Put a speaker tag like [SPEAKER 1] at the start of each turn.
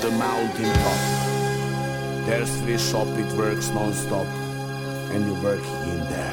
[SPEAKER 1] The mountain top. There's three shop, it works non-stop, and you work in there.